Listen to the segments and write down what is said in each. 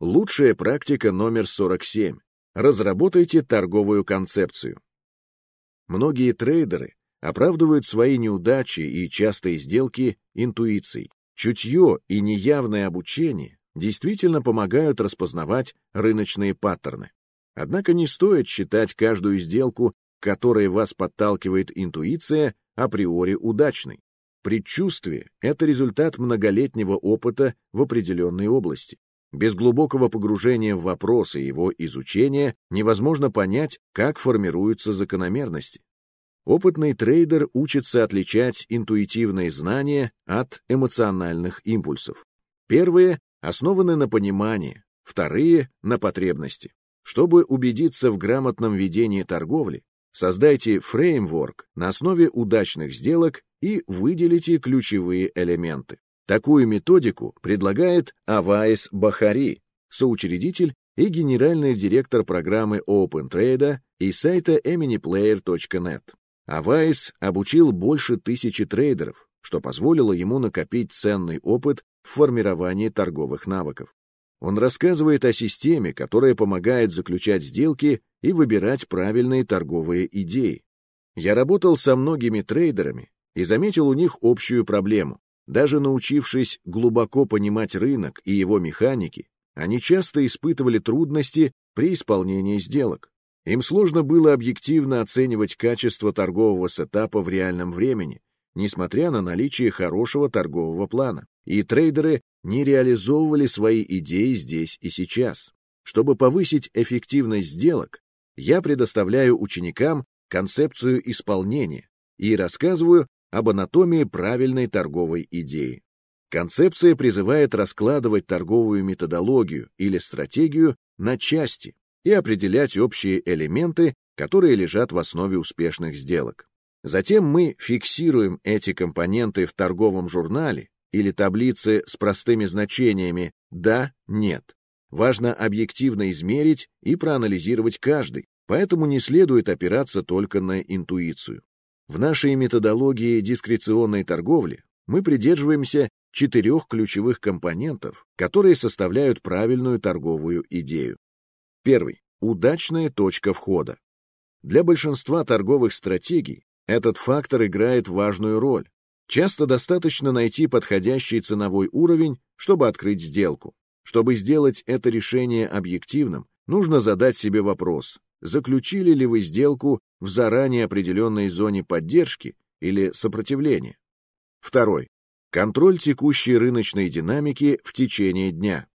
Лучшая практика номер 47. Разработайте торговую концепцию. Многие трейдеры оправдывают свои неудачи и частые сделки интуицией. Чутье и неявное обучение действительно помогают распознавать рыночные паттерны. Однако не стоит считать каждую сделку, к которой вас подталкивает интуиция, априори удачной. Предчувствие — это результат многолетнего опыта в определенной области. Без глубокого погружения в вопрос и его изучения невозможно понять, как формируются закономерности. Опытный трейдер учится отличать интуитивные знания от эмоциональных импульсов. Первые основаны на понимании, вторые — на потребности. Чтобы убедиться в грамотном ведении торговли, создайте фреймворк на основе удачных сделок и выделите ключевые элементы. Такую методику предлагает Авайс Бахари, соучредитель и генеральный директор программы OpenTrade и сайта eminiplayer.net. Авайс обучил больше тысячи трейдеров, что позволило ему накопить ценный опыт в формировании торговых навыков. Он рассказывает о системе, которая помогает заключать сделки и выбирать правильные торговые идеи. Я работал со многими трейдерами и заметил у них общую проблему. Даже научившись глубоко понимать рынок и его механики, они часто испытывали трудности при исполнении сделок. Им сложно было объективно оценивать качество торгового сетапа в реальном времени, несмотря на наличие хорошего торгового плана. И трейдеры не реализовывали свои идеи здесь и сейчас. Чтобы повысить эффективность сделок, я предоставляю ученикам концепцию исполнения и рассказываю об анатомии правильной торговой идеи. Концепция призывает раскладывать торговую методологию или стратегию на части, и определять общие элементы, которые лежат в основе успешных сделок. Затем мы фиксируем эти компоненты в торговом журнале или таблице с простыми значениями «да», «нет». Важно объективно измерить и проанализировать каждый, поэтому не следует опираться только на интуицию. В нашей методологии дискреционной торговли мы придерживаемся четырех ключевых компонентов, которые составляют правильную торговую идею. Первый. Удачная точка входа. Для большинства торговых стратегий этот фактор играет важную роль. Часто достаточно найти подходящий ценовой уровень, чтобы открыть сделку. Чтобы сделать это решение объективным, нужно задать себе вопрос, заключили ли вы сделку в заранее определенной зоне поддержки или сопротивления. Второй. Контроль текущей рыночной динамики в течение дня.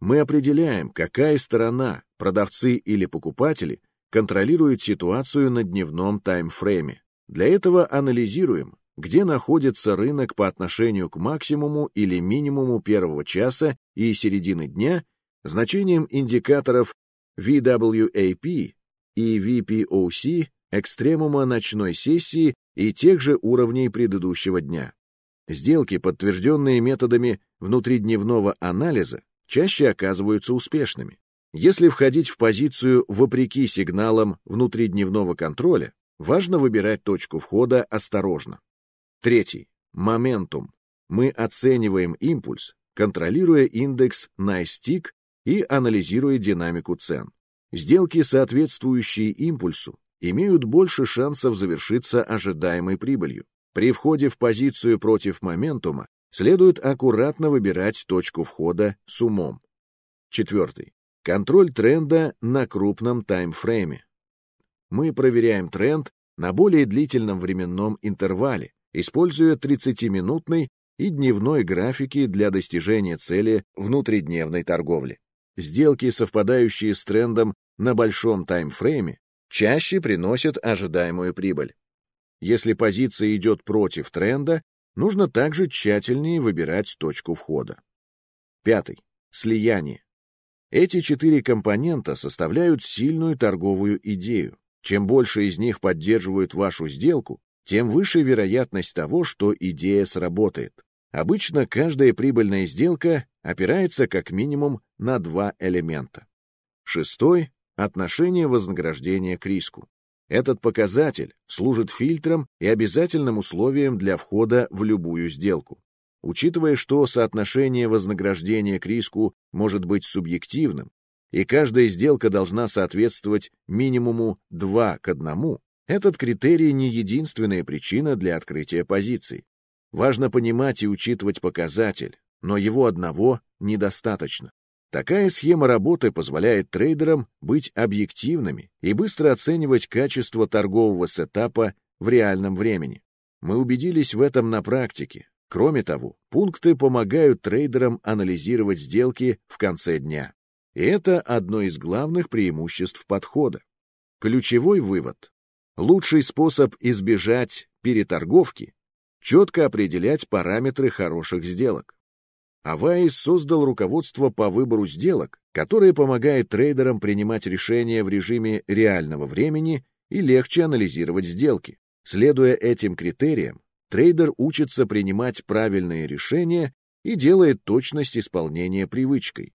Мы определяем, какая сторона, продавцы или покупатели, контролирует ситуацию на дневном таймфрейме. Для этого анализируем, где находится рынок по отношению к максимуму или минимуму первого часа и середины дня, значением индикаторов VWAP и VPOC, экстремума ночной сессии и тех же уровней предыдущего дня. Сделки, подтвержденные методами внутридневного анализа, чаще оказываются успешными. Если входить в позицию вопреки сигналам внутридневного контроля, важно выбирать точку входа осторожно. Третий. Моментум. Мы оцениваем импульс, контролируя индекс NiceTick и анализируя динамику цен. Сделки, соответствующие импульсу, имеют больше шансов завершиться ожидаемой прибылью. При входе в позицию против моментума следует аккуратно выбирать точку входа с умом. Четвертый. Контроль тренда на крупном таймфрейме. Мы проверяем тренд на более длительном временном интервале, используя 30-минутный и дневной графики для достижения цели внутридневной торговли. Сделки, совпадающие с трендом на большом таймфрейме, чаще приносят ожидаемую прибыль. Если позиция идет против тренда, нужно также тщательнее выбирать точку входа. Пятый. Слияние. Эти четыре компонента составляют сильную торговую идею. Чем больше из них поддерживают вашу сделку, тем выше вероятность того, что идея сработает. Обычно каждая прибыльная сделка опирается как минимум на два элемента. Шестой — отношение вознаграждения к риску. Этот показатель служит фильтром и обязательным условием для входа в любую сделку. учитывая, что соотношение вознаграждения к риску может быть субъективным, и каждая сделка должна соответствовать минимуму 2 к 1, этот критерий не единственная причина для открытия позиций. Важно понимать и учитывать показатель, но его одного недостаточно. Такая схема работы позволяет трейдерам быть объективными и быстро оценивать качество торгового сетапа в реальном времени. Мы убедились в этом на практике. Кроме того, пункты помогают трейдерам анализировать сделки в конце дня. И это одно из главных преимуществ подхода. Ключевой вывод. Лучший способ избежать переторговки — четко определять параметры хороших сделок. Авайс создал руководство по выбору сделок, которое помогает трейдерам принимать решения в режиме реального времени и легче анализировать сделки. Следуя этим критериям, трейдер учится принимать правильные решения и делает точность исполнения привычкой.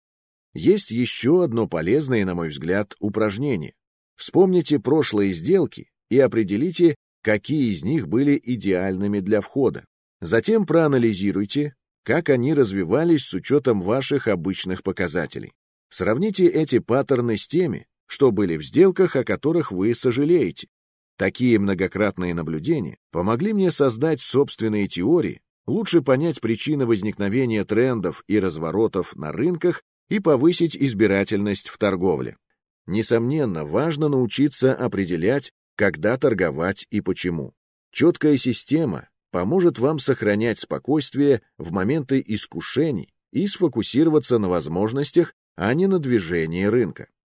Есть еще одно полезное, на мой взгляд, упражнение. Вспомните прошлые сделки и определите, какие из них были идеальными для входа. Затем проанализируйте, как они развивались с учетом ваших обычных показателей. Сравните эти паттерны с теми, что были в сделках, о которых вы сожалеете. Такие многократные наблюдения помогли мне создать собственные теории, лучше понять причины возникновения трендов и разворотов на рынках и повысить избирательность в торговле. Несомненно, важно научиться определять, когда торговать и почему. Четкая система поможет вам сохранять спокойствие в моменты искушений и сфокусироваться на возможностях, а не на движении рынка.